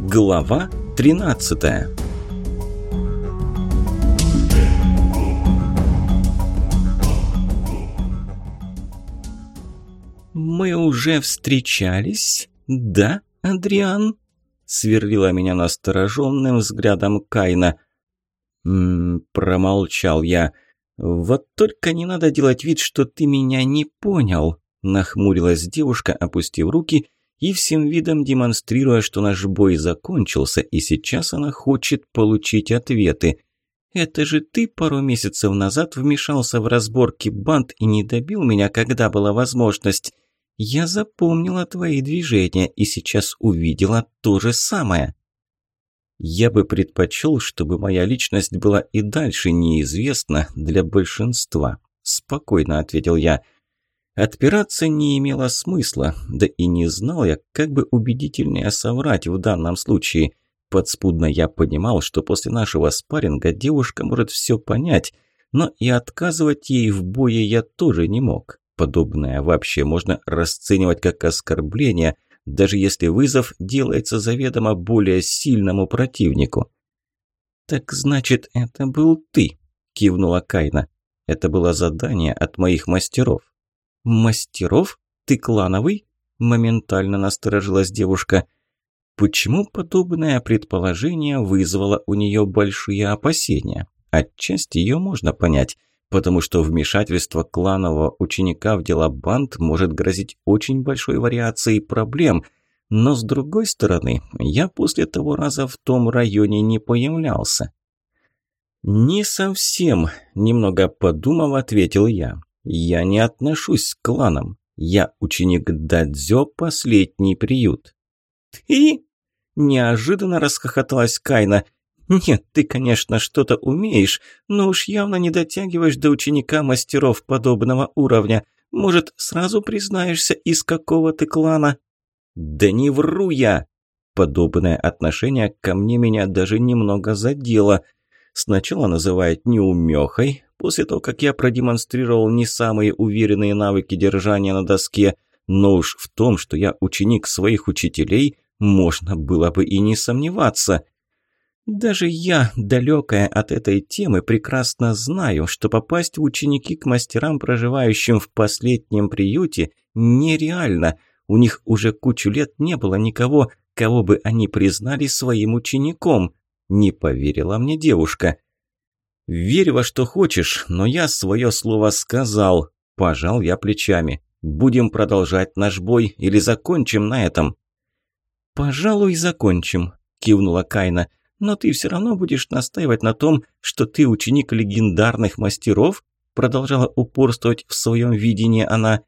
Глава 13 «Мы уже встречались, да, Адриан?» сверлила меня настороженным взглядом Кайна. «М-м-м», промолчал я. «Вот только не надо делать вид, что ты меня не понял», нахмурилась девушка, опустив руки и всем видом демонстрируя, что наш бой закончился, и сейчас она хочет получить ответы. «Это же ты пару месяцев назад вмешался в разборки банд и не добил меня, когда была возможность. Я запомнила твои движения и сейчас увидела то же самое». Я бы предпочел, чтобы моя личность была и дальше неизвестна для большинства. Спокойно ответил я. Отпираться не имело смысла, да и не знал я, как бы убедительнее соврать в данном случае. Подспудно я понимал, что после нашего спарринга девушка может все понять, но и отказывать ей в бое я тоже не мог. Подобное вообще можно расценивать как оскорбление, даже если вызов делается заведомо более сильному противнику. «Так значит, это был ты?» – кивнула Кайна. «Это было задание от моих мастеров. «Мастеров? Ты клановый?» – моментально насторожилась девушка. Почему подобное предположение вызвало у нее большие опасения? Отчасти ее можно понять, потому что вмешательство кланового ученика в дела банд может грозить очень большой вариацией проблем – но с другой стороны, я после того раза в том районе не появлялся. «Не совсем», – немного подумав, ответил я. «Я не отношусь к кланам. Я ученик Дадзё, последний приют». «Ты?» – неожиданно расхохоталась Кайна. «Нет, ты, конечно, что-то умеешь, но уж явно не дотягиваешь до ученика мастеров подобного уровня. Может, сразу признаешься, из какого ты клана?» «Да не вру я!» Подобное отношение ко мне меня даже немного задело. Сначала называет неумехой, После того, как я продемонстрировал не самые уверенные навыки держания на доске, но уж в том, что я ученик своих учителей, можно было бы и не сомневаться. Даже я, далекая от этой темы, прекрасно знаю, что попасть в ученики к мастерам, проживающим в последнем приюте, нереально. У них уже кучу лет не было никого, кого бы они признали своим учеником. Не поверила мне девушка. «Верь во что хочешь, но я свое слово сказал», – пожал я плечами. «Будем продолжать наш бой или закончим на этом?» «Пожалуй, закончим», – кивнула Кайна. «Но ты все равно будешь настаивать на том, что ты ученик легендарных мастеров?» Продолжала упорствовать в своем видении она.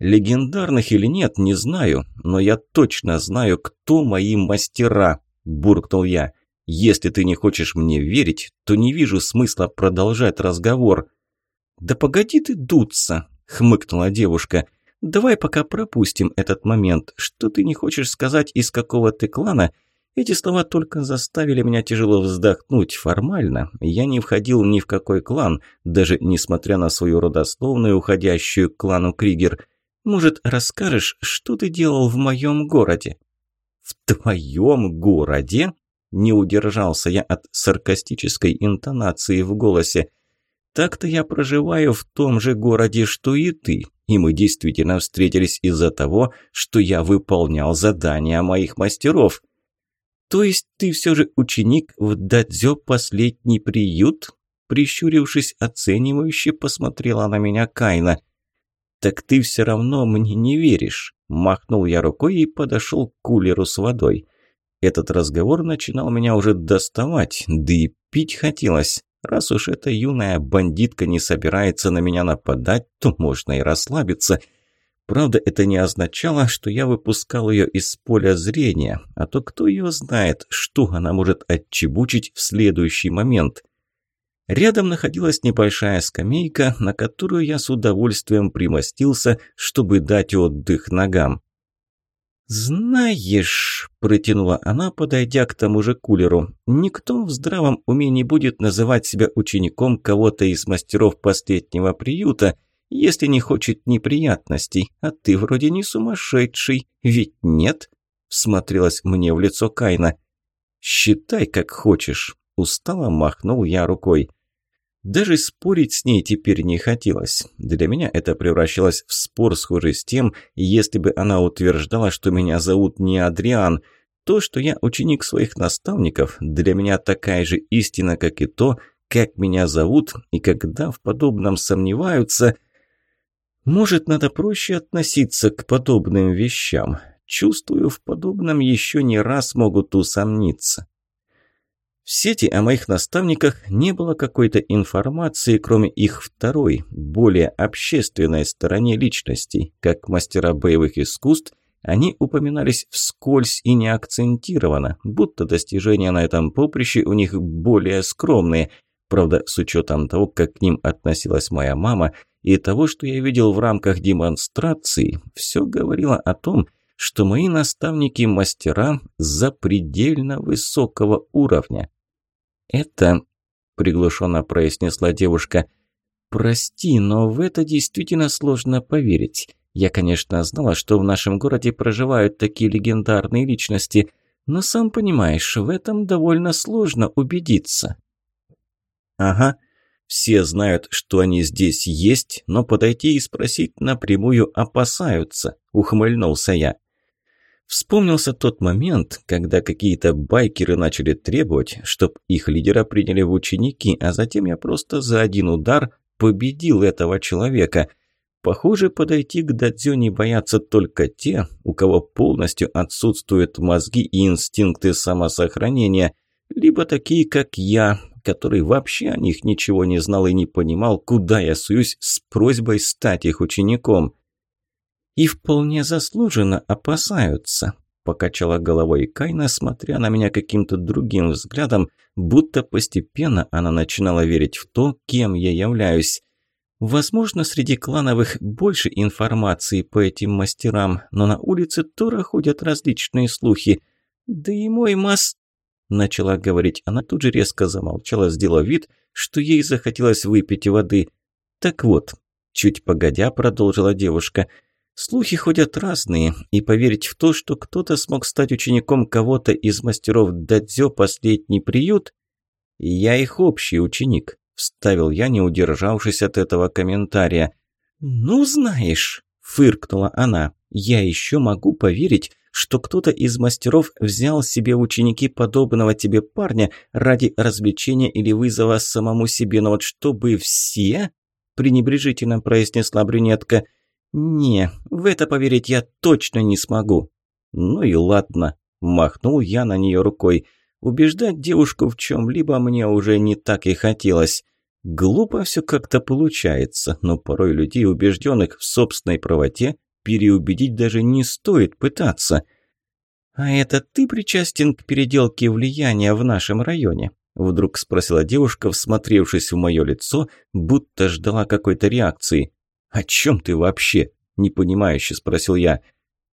«Легендарных или нет, не знаю, но я точно знаю, кто мои мастера», – буркнул я. Если ты не хочешь мне верить, то не вижу смысла продолжать разговор». «Да погоди ты дуться», – хмыкнула девушка. «Давай пока пропустим этот момент. Что ты не хочешь сказать, из какого ты клана?» Эти слова только заставили меня тяжело вздохнуть. Формально я не входил ни в какой клан, даже несмотря на свою родословную, уходящую к клану Кригер. Может, расскажешь, что ты делал в моем городе?» «В твоем городе?» Не удержался я от саркастической интонации в голосе. «Так-то я проживаю в том же городе, что и ты, и мы действительно встретились из-за того, что я выполнял задания моих мастеров». «То есть ты все же ученик в Дадзё последний приют?» Прищурившись, оценивающе посмотрела на меня Кайна. «Так ты все равно мне не веришь», – махнул я рукой и подошел к кулеру с водой. Этот разговор начинал меня уже доставать, да и пить хотелось. Раз уж эта юная бандитка не собирается на меня нападать, то можно и расслабиться. Правда, это не означало, что я выпускал ее из поля зрения, а то кто ее знает, что она может отчебучить в следующий момент. Рядом находилась небольшая скамейка, на которую я с удовольствием примостился, чтобы дать отдых ногам. «Знаешь», – протянула она, подойдя к тому же кулеру, – «никто в здравом уме не будет называть себя учеником кого-то из мастеров последнего приюта, если не хочет неприятностей, а ты вроде не сумасшедший, ведь нет?» – всмотрелась мне в лицо Кайна. «Считай, как хочешь», – устало махнул я рукой. Даже спорить с ней теперь не хотелось. Для меня это превращалось в спор, схожий с тем, если бы она утверждала, что меня зовут не Адриан. То, что я ученик своих наставников, для меня такая же истина, как и то, как меня зовут, и когда в подобном сомневаются... Может, надо проще относиться к подобным вещам. Чувствую, в подобном еще не раз могут усомниться. В сети о моих наставниках не было какой-то информации, кроме их второй, более общественной стороне личностей. Как мастера боевых искусств, они упоминались вскользь и не акцентированно, будто достижения на этом поприще у них более скромные. Правда, с учетом того, как к ним относилась моя мама, и того, что я видел в рамках демонстрации, все говорило о том, что мои наставники – мастера запредельно высокого уровня. «Это...» – приглушенно произнесла девушка. «Прости, но в это действительно сложно поверить. Я, конечно, знала, что в нашем городе проживают такие легендарные личности, но сам понимаешь, в этом довольно сложно убедиться». «Ага, все знают, что они здесь есть, но подойти и спросить напрямую опасаются», – ухмыльнулся я. Вспомнился тот момент, когда какие-то байкеры начали требовать, чтобы их лидера приняли в ученики, а затем я просто за один удар победил этого человека. Похоже, подойти к дадзё не боятся только те, у кого полностью отсутствуют мозги и инстинкты самосохранения, либо такие, как я, который вообще о них ничего не знал и не понимал, куда я суюсь с просьбой стать их учеником. И вполне заслуженно опасаются. Покачала головой Кайна, смотря на меня каким-то другим взглядом, будто постепенно она начинала верить в то, кем я являюсь. Возможно, среди клановых больше информации по этим мастерам, но на улице тоже ходят различные слухи. Да и мой мас... Начала говорить, она тут же резко замолчала, сделав вид, что ей захотелось выпить воды. Так вот, чуть погодя, продолжила девушка, Слухи ходят разные, и поверить в то, что кто-то смог стать учеником кого-то из мастеров дадзё последний приют, я их общий ученик, вставил я, не удержавшись от этого комментария. Ну, знаешь, фыркнула она. Я еще могу поверить, что кто-то из мастеров взял себе ученики подобного тебе парня ради развлечения или вызова самому себе, но вот чтобы все, пренебрежительно произнесла брюнетка, «Не, в это поверить я точно не смогу». «Ну и ладно», – махнул я на нее рукой. Убеждать девушку в чем-либо мне уже не так и хотелось. Глупо все как-то получается, но порой людей, убежденных в собственной правоте, переубедить даже не стоит пытаться. «А это ты причастен к переделке влияния в нашем районе?» Вдруг спросила девушка, всмотревшись в мое лицо, будто ждала какой-то реакции. «О чем ты вообще?» – непонимающе спросил я.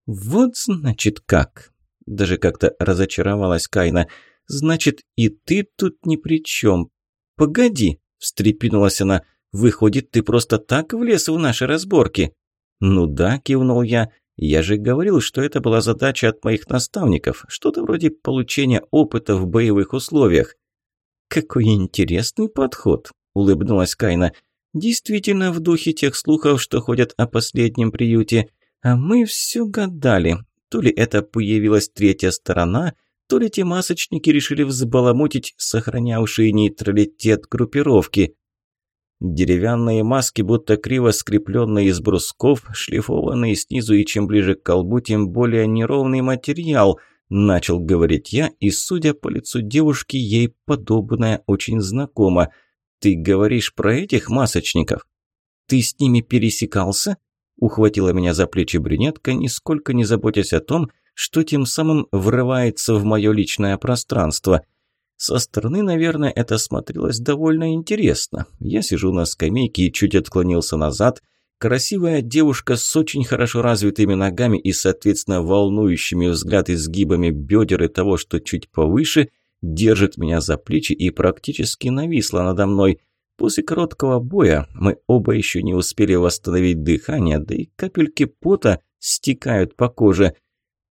«Вот значит как!» – даже как-то разочаровалась Кайна. «Значит, и ты тут ни при чем. Погоди!» – встрепенулась она. «Выходит, ты просто так влез в наши разборки?» «Ну да», – кивнул я. «Я же говорил, что это была задача от моих наставников, что-то вроде получения опыта в боевых условиях». «Какой интересный подход!» – улыбнулась Кайна. Действительно в духе тех слухов, что ходят о последнем приюте. А мы все гадали, то ли это появилась третья сторона, то ли те масочники решили взбаламутить сохранявшие нейтралитет группировки. Деревянные маски, будто криво скрепленные из брусков, шлифованные снизу и чем ближе к колбу, тем более неровный материал, начал говорить я, и, судя по лицу девушки, ей подобное очень знакомо – «Ты говоришь про этих масочников? Ты с ними пересекался?» Ухватила меня за плечи брюнетка, нисколько не заботясь о том, что тем самым врывается в мое личное пространство. Со стороны, наверное, это смотрелось довольно интересно. Я сижу на скамейке и чуть отклонился назад. Красивая девушка с очень хорошо развитыми ногами и, соответственно, волнующими взгляд изгибами бедер и того, что чуть повыше – держит меня за плечи и практически нависла надо мной. После короткого боя мы оба еще не успели восстановить дыхание, да и капельки пота стекают по коже.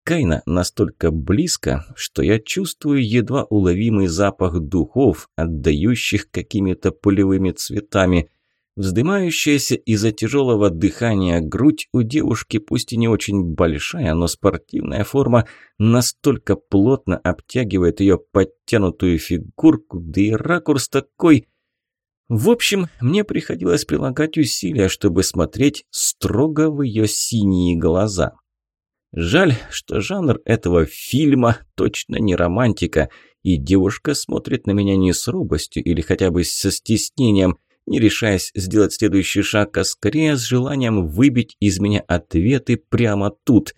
Кайна настолько близко, что я чувствую едва уловимый запах духов, отдающих какими-то полевыми цветами. Вздымающаяся из-за тяжелого дыхания грудь у девушки, пусть и не очень большая, но спортивная форма настолько плотно обтягивает ее подтянутую фигурку, да и ракурс такой... В общем, мне приходилось прилагать усилия, чтобы смотреть строго в ее синие глаза. Жаль, что жанр этого фильма точно не романтика, и девушка смотрит на меня не с робостью или хотя бы со стеснением, не решаясь сделать следующий шаг, а скорее с желанием выбить из меня ответы прямо тут.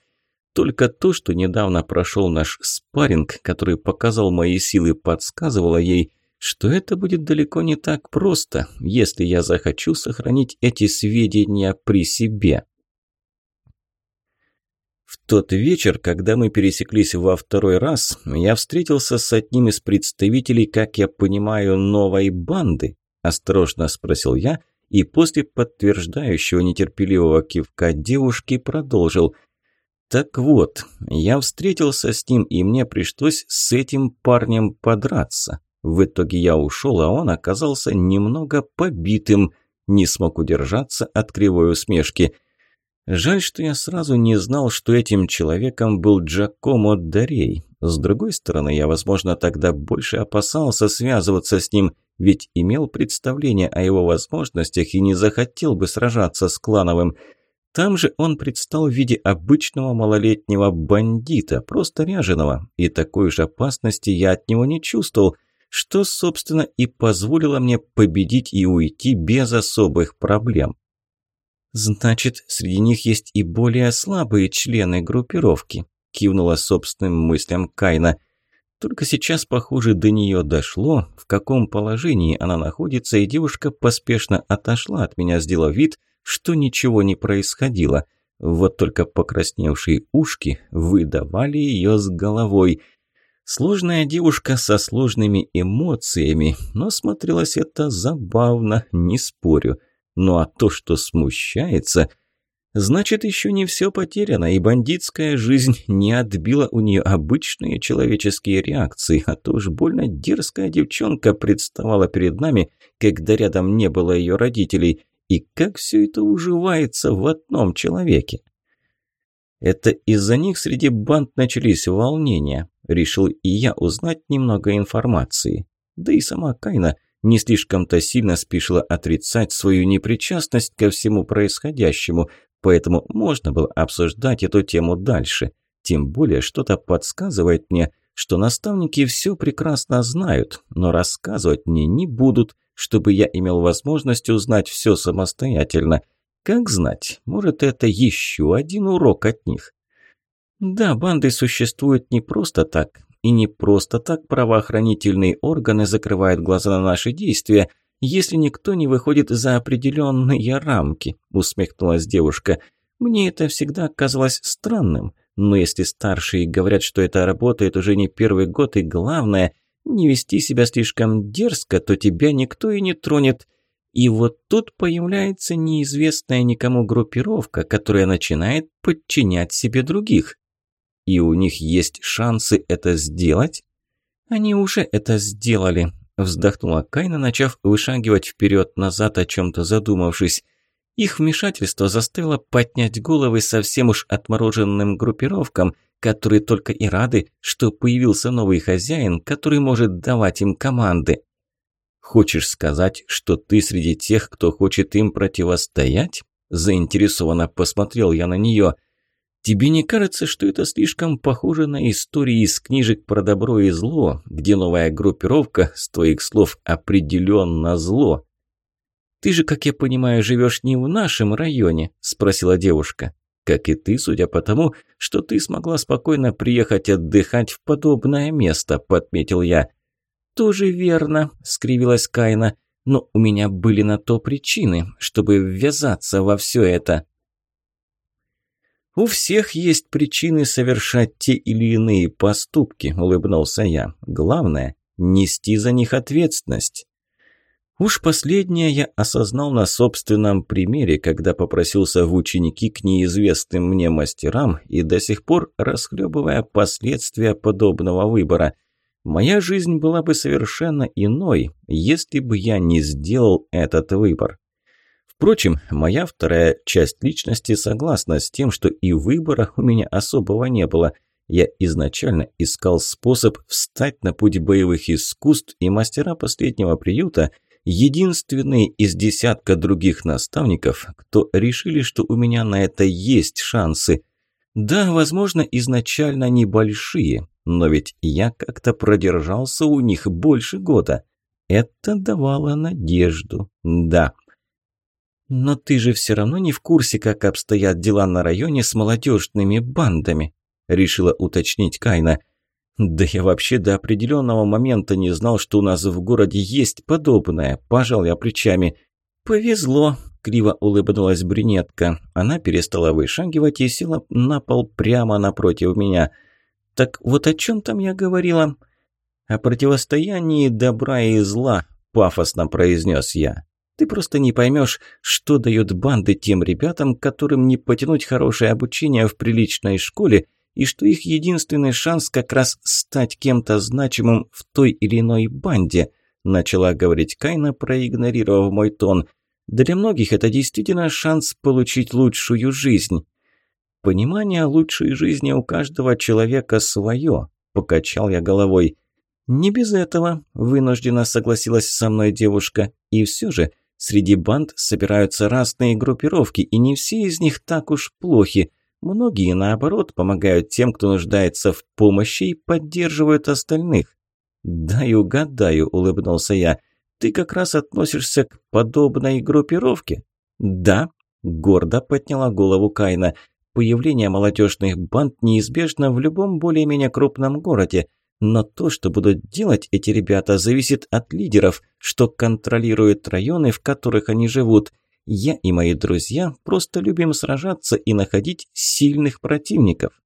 Только то, что недавно прошел наш спарринг, который показал мои силы, подсказывало ей, что это будет далеко не так просто, если я захочу сохранить эти сведения при себе. В тот вечер, когда мы пересеклись во второй раз, я встретился с одним из представителей, как я понимаю, новой банды. Осторожно спросил я, и после подтверждающего нетерпеливого кивка девушки продолжил. Так вот, я встретился с ним, и мне пришлось с этим парнем подраться. В итоге я ушел, а он оказался немного побитым, не смог удержаться от кривой усмешки – Жаль, что я сразу не знал, что этим человеком был Джакомо Дарей. С другой стороны, я, возможно, тогда больше опасался связываться с ним, ведь имел представление о его возможностях и не захотел бы сражаться с клановым. Там же он предстал в виде обычного малолетнего бандита, просто ряженого, и такой же опасности я от него не чувствовал, что, собственно, и позволило мне победить и уйти без особых проблем. «Значит, среди них есть и более слабые члены группировки», кивнула собственным мыслям Кайна. Только сейчас, похоже, до нее дошло, в каком положении она находится, и девушка поспешно отошла от меня, сделав вид, что ничего не происходило. Вот только покрасневшие ушки выдавали ее с головой. Сложная девушка со сложными эмоциями, но смотрелось это забавно, не спорю. Ну а то, что смущается, значит еще не все потеряно, и бандитская жизнь не отбила у нее обычные человеческие реакции, а то уж больно дерзкая девчонка представала перед нами, когда рядом не было ее родителей, и как все это уживается в одном человеке. Это из-за них среди банд начались волнения. Решил и я узнать немного информации. Да и сама Кайна – не слишком-то сильно спешила отрицать свою непричастность ко всему происходящему, поэтому можно было обсуждать эту тему дальше. Тем более что-то подсказывает мне, что наставники все прекрасно знают, но рассказывать мне не будут, чтобы я имел возможность узнать все самостоятельно. Как знать, может это еще один урок от них. Да, банды существуют не просто так. И не просто так правоохранительные органы закрывают глаза на наши действия, если никто не выходит за определенные рамки», – усмехнулась девушка. «Мне это всегда казалось странным, но если старшие говорят, что это работает уже не первый год, и главное – не вести себя слишком дерзко, то тебя никто и не тронет». И вот тут появляется неизвестная никому группировка, которая начинает подчинять себе других и у них есть шансы это сделать? Они уже это сделали, вздохнула Кайна, начав вышагивать вперед-назад, о чем-то задумавшись. Их вмешательство заставило поднять головы совсем уж отмороженным группировкам, которые только и рады, что появился новый хозяин, который может давать им команды. «Хочешь сказать, что ты среди тех, кто хочет им противостоять?» Заинтересованно посмотрел я на нее – Тебе не кажется, что это слишком похоже на истории из книжек про добро и зло, где новая группировка, с твоих слов, определенно зло? Ты же, как я понимаю, живешь не в нашем районе, спросила девушка. Как и ты, судя по тому, что ты смогла спокойно приехать отдыхать в подобное место, подметил я. Тоже верно, скривилась Кайна. Но у меня были на то причины, чтобы ввязаться во все это. «У всех есть причины совершать те или иные поступки», – улыбнулся я. «Главное – нести за них ответственность». Уж последнее я осознал на собственном примере, когда попросился в ученики к неизвестным мне мастерам и до сих пор расхлебывая последствия подобного выбора. Моя жизнь была бы совершенно иной, если бы я не сделал этот выбор. Впрочем, моя вторая часть личности согласна с тем, что и выбора у меня особого не было. Я изначально искал способ встать на путь боевых искусств, и мастера последнего приюта – единственные из десятка других наставников, кто решили, что у меня на это есть шансы. Да, возможно, изначально небольшие, но ведь я как-то продержался у них больше года. Это давало надежду, да. Но ты же все равно не в курсе, как обстоят дела на районе с молодежными бандами, решила уточнить Кайна. Да я вообще до определенного момента не знал, что у нас в городе есть подобное. Пожал я плечами. Повезло, криво улыбнулась брюнетка. Она перестала вышагивать и села на пол прямо напротив меня. Так вот о чем там я говорила? О противостоянии добра и зла, пафосно произнес я. Ты просто не поймешь, что дают банды тем ребятам, которым не потянуть хорошее обучение в приличной школе и что их единственный шанс как раз стать кем-то значимым в той или иной банде, начала говорить Кайна, проигнорировав мой тон. Для многих это действительно шанс получить лучшую жизнь. Понимание лучшей жизни у каждого человека свое, покачал я головой. Не без этого, вынуждена согласилась со мной девушка. И все же, среди банд собираются разные группировки, и не все из них так уж плохи. Многие, наоборот, помогают тем, кто нуждается в помощи и поддерживают остальных. «Дай угадаю», – улыбнулся я. «Ты как раз относишься к подобной группировке?» «Да», – гордо подняла голову Кайна. «Появление молодежных банд неизбежно в любом более-менее крупном городе. Но то, что будут делать эти ребята, зависит от лидеров, что контролируют районы, в которых они живут. Я и мои друзья просто любим сражаться и находить сильных противников.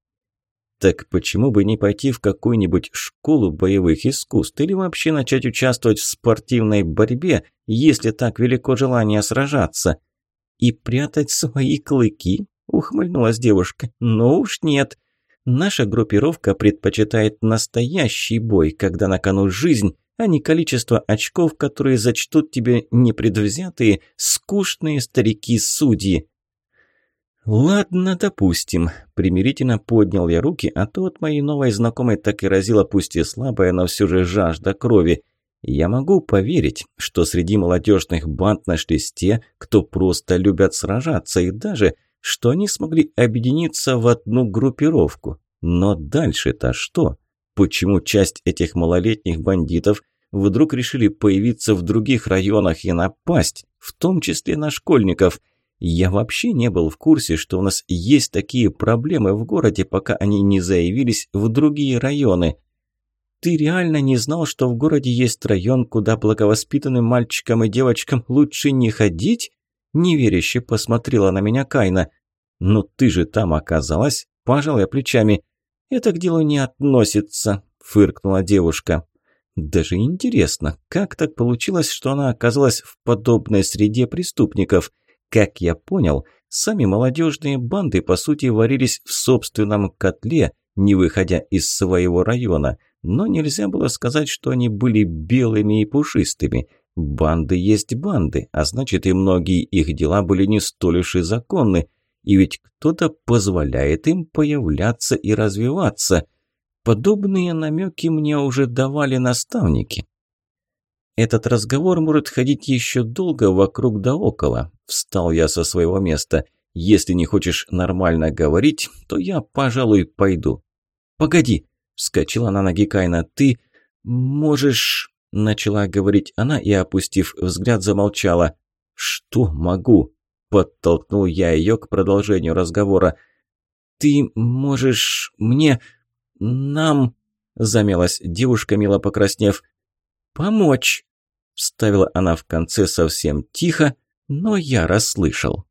Так почему бы не пойти в какую-нибудь школу боевых искусств или вообще начать участвовать в спортивной борьбе, если так велико желание сражаться? И прятать свои клыки? Ухмыльнулась девушка. Ну уж нет. Наша группировка предпочитает настоящий бой, когда на кону жизнь а не количество очков, которые зачтут тебе непредвзятые, скучные старики-судьи. «Ладно, допустим», – примирительно поднял я руки, а то от моей новой знакомой так и разила пусть и слабая, но все же жажда крови. Я могу поверить, что среди молодежных банд нашлись те, кто просто любят сражаться, и даже, что они смогли объединиться в одну группировку. Но дальше-то что? Почему часть этих малолетних бандитов вдруг решили появиться в других районах и напасть, в том числе на школьников? Я вообще не был в курсе, что у нас есть такие проблемы в городе, пока они не заявились в другие районы. Ты реально не знал, что в городе есть район, куда благовоспитанным мальчикам и девочкам лучше не ходить? Неверяще посмотрела на меня Кайна. «Ну ты же там оказалась?» – пожал я плечами – «Это к делу не относится», – фыркнула девушка. «Даже интересно, как так получилось, что она оказалась в подобной среде преступников? Как я понял, сами молодежные банды, по сути, варились в собственном котле, не выходя из своего района. Но нельзя было сказать, что они были белыми и пушистыми. Банды есть банды, а значит и многие их дела были не столь уж и законны. И ведь кто-то позволяет им появляться и развиваться. Подобные намеки мне уже давали наставники. Этот разговор может ходить еще долго вокруг да около. Встал я со своего места. Если не хочешь нормально говорить, то я, пожалуй, пойду. Погоди, вскочила на ноги Кайна. Ты можешь... Начала говорить она и, опустив взгляд, замолчала. «Что могу?» Подтолкнул я ее к продолжению разговора. «Ты можешь мне... нам...» Замялась девушка, мило покраснев. «Помочь!» Вставила она в конце совсем тихо, но я расслышал.